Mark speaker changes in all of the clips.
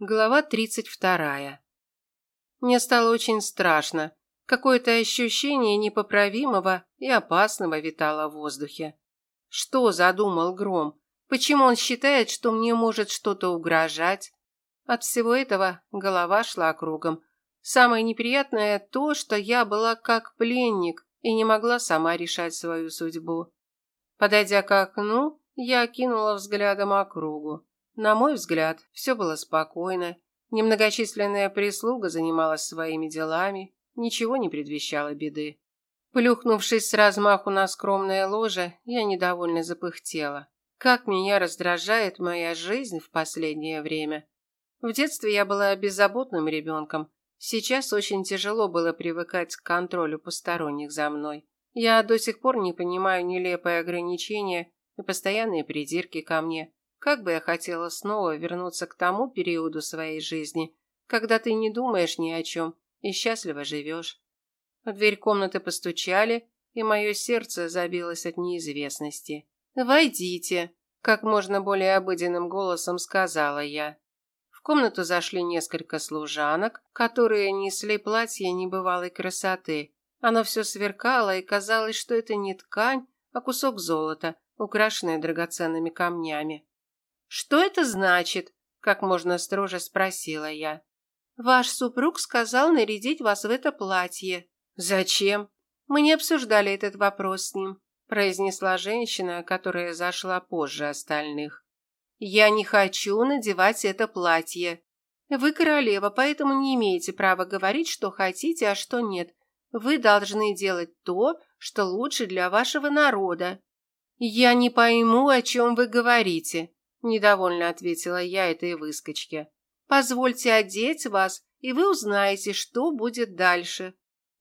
Speaker 1: Глава тридцать вторая. Мне стало очень страшно. Какое-то ощущение непоправимого и опасного витало в воздухе. Что задумал Гром? Почему он считает, что мне может что-то угрожать? От всего этого голова шла кругом. Самое неприятное то, что я была как пленник и не могла сама решать свою судьбу. Подойдя к окну, я окинула взглядом округу. На мой взгляд, все было спокойно. Немногочисленная прислуга занималась своими делами, ничего не предвещало беды. Плюхнувшись с размаху на скромное ложе, я недовольно запыхтела. Как меня раздражает моя жизнь в последнее время. В детстве я была беззаботным ребенком. Сейчас очень тяжело было привыкать к контролю посторонних за мной. Я до сих пор не понимаю нелепые ограничения и постоянные придирки ко мне. Как бы я хотела снова вернуться к тому периоду своей жизни, когда ты не думаешь ни о чем и счастливо живешь. В дверь комнаты постучали, и мое сердце забилось от неизвестности. «Войдите», – как можно более обыденным голосом сказала я. В комнату зашли несколько служанок, которые несли платье небывалой красоты. Оно все сверкало, и казалось, что это не ткань, а кусок золота, украшенный драгоценными камнями. «Что это значит?» – как можно строже спросила я. «Ваш супруг сказал нарядить вас в это платье». «Зачем?» «Мы не обсуждали этот вопрос с ним», – произнесла женщина, которая зашла позже остальных. «Я не хочу надевать это платье. Вы королева, поэтому не имеете права говорить, что хотите, а что нет. Вы должны делать то, что лучше для вашего народа». «Я не пойму, о чем вы говорите», Недовольно ответила я этой выскочке. Позвольте одеть вас, и вы узнаете, что будет дальше.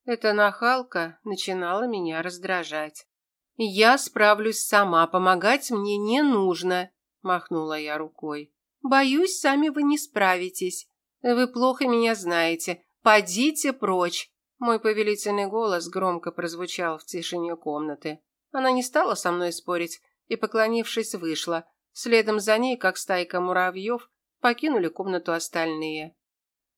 Speaker 1: Эта нахалка начинала меня раздражать. Я справлюсь сама, помогать мне не нужно, махнула я рукой. Боюсь, сами вы не справитесь. Вы плохо меня знаете. Подите прочь. Мой повелительный голос громко прозвучал в тишине комнаты. Она не стала со мной спорить и, поклонившись, вышла, Следом за ней, как стайка муравьев, покинули комнату остальные.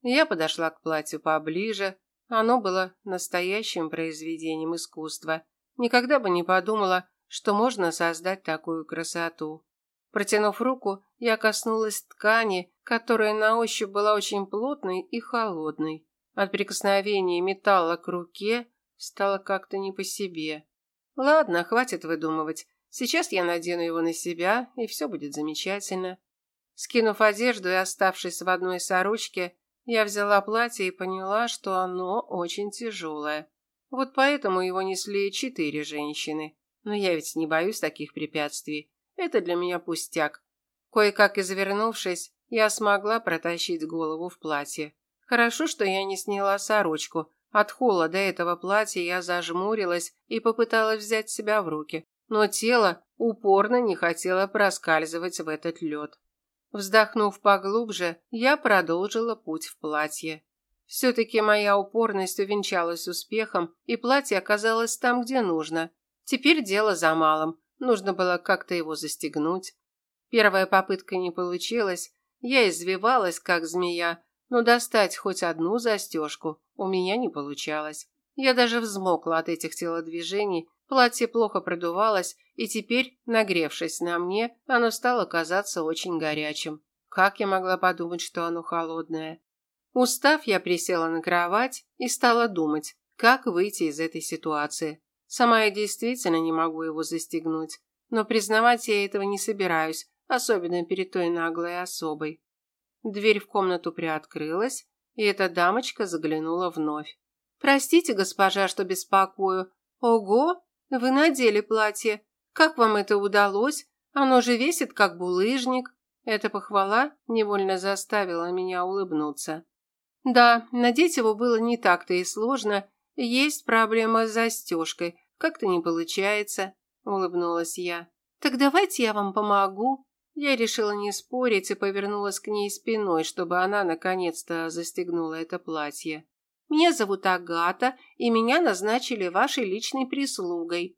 Speaker 1: Я подошла к платью поближе. Оно было настоящим произведением искусства. Никогда бы не подумала, что можно создать такую красоту. Протянув руку, я коснулась ткани, которая на ощупь была очень плотной и холодной. От прикосновения металла к руке стало как-то не по себе. Ладно, хватит выдумывать. Сейчас я надену его на себя, и все будет замечательно. Скинув одежду и оставшись в одной сорочке, я взяла платье и поняла, что оно очень тяжелое. Вот поэтому его несли четыре женщины. Но я ведь не боюсь таких препятствий. Это для меня пустяк. Кое-как извернувшись, я смогла протащить голову в платье. Хорошо, что я не сняла сорочку. От холода этого платья я зажмурилась и попыталась взять себя в руки но тело упорно не хотело проскальзывать в этот лед. Вздохнув поглубже, я продолжила путь в платье. Все-таки моя упорность увенчалась успехом, и платье оказалось там, где нужно. Теперь дело за малым. Нужно было как-то его застегнуть. Первая попытка не получилась. Я извивалась, как змея, но достать хоть одну застежку у меня не получалось. Я даже взмокла от этих телодвижений Платье плохо продувалось, и теперь, нагревшись на мне, оно стало казаться очень горячим. Как я могла подумать, что оно холодное? Устав, я присела на кровать и стала думать, как выйти из этой ситуации. Сама я действительно не могу его застегнуть, но признавать я этого не собираюсь, особенно перед той наглой особой. Дверь в комнату приоткрылась, и эта дамочка заглянула вновь. «Простите, госпожа, что беспокою. Ого, вы надели платье. Как вам это удалось? Оно же весит, как булыжник. Эта похвала невольно заставила меня улыбнуться. Да, надеть его было не так-то и сложно. Есть проблема с застежкой. Как-то не получается, улыбнулась я. Так давайте я вам помогу. Я решила не спорить и повернулась к ней спиной, чтобы она наконец-то застегнула это платье. Меня зовут Агата, и меня назначили вашей личной прислугой.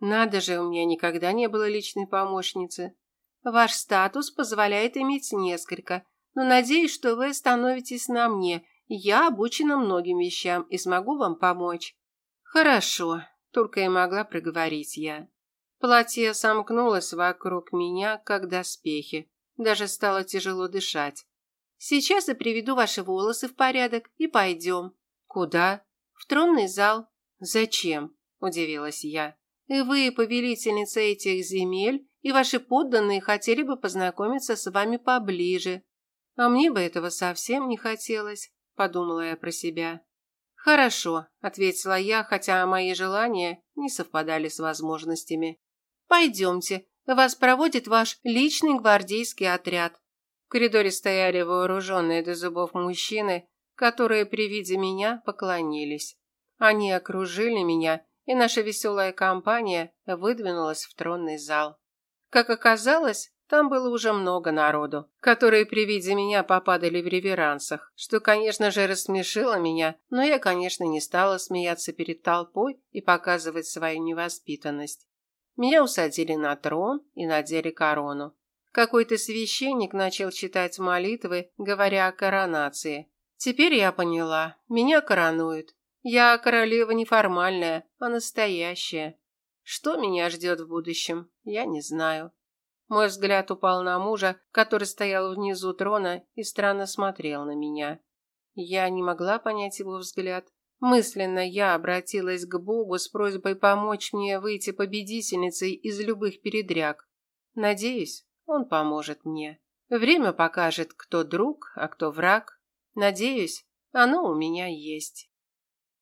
Speaker 1: Надо же, у меня никогда не было личной помощницы. Ваш статус позволяет иметь несколько, но надеюсь, что вы становитесь на мне. Я обучена многим вещам и смогу вам помочь». «Хорошо», – только и могла проговорить я. Платье сомкнулось вокруг меня, как доспехи. Даже стало тяжело дышать. «Сейчас я приведу ваши волосы в порядок и пойдем». «Куда?» «В тронный зал». «Зачем?» – удивилась я. И «Вы повелительница этих земель, и ваши подданные хотели бы познакомиться с вами поближе. А мне бы этого совсем не хотелось», – подумала я про себя. «Хорошо», – ответила я, хотя мои желания не совпадали с возможностями. «Пойдемте, вас проводит ваш личный гвардейский отряд». В коридоре стояли вооруженные до зубов мужчины, которые при виде меня поклонились. Они окружили меня, и наша веселая компания выдвинулась в тронный зал. Как оказалось, там было уже много народу, которые при виде меня попадали в реверансах, что, конечно же, рассмешило меня, но я, конечно, не стала смеяться перед толпой и показывать свою невоспитанность. Меня усадили на трон и надели корону. Какой-то священник начал читать молитвы, говоря о коронации. Теперь я поняла, меня коронуют. Я королева неформальная, а настоящая. Что меня ждет в будущем, я не знаю. Мой взгляд упал на мужа, который стоял внизу трона и странно смотрел на меня. Я не могла понять его взгляд. Мысленно я обратилась к Богу с просьбой помочь мне выйти победительницей из любых передряг. Надеюсь, он поможет мне. Время покажет, кто друг, а кто враг. Надеюсь, оно у меня есть.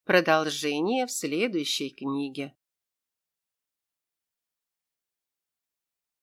Speaker 1: Продолжение в следующей книге.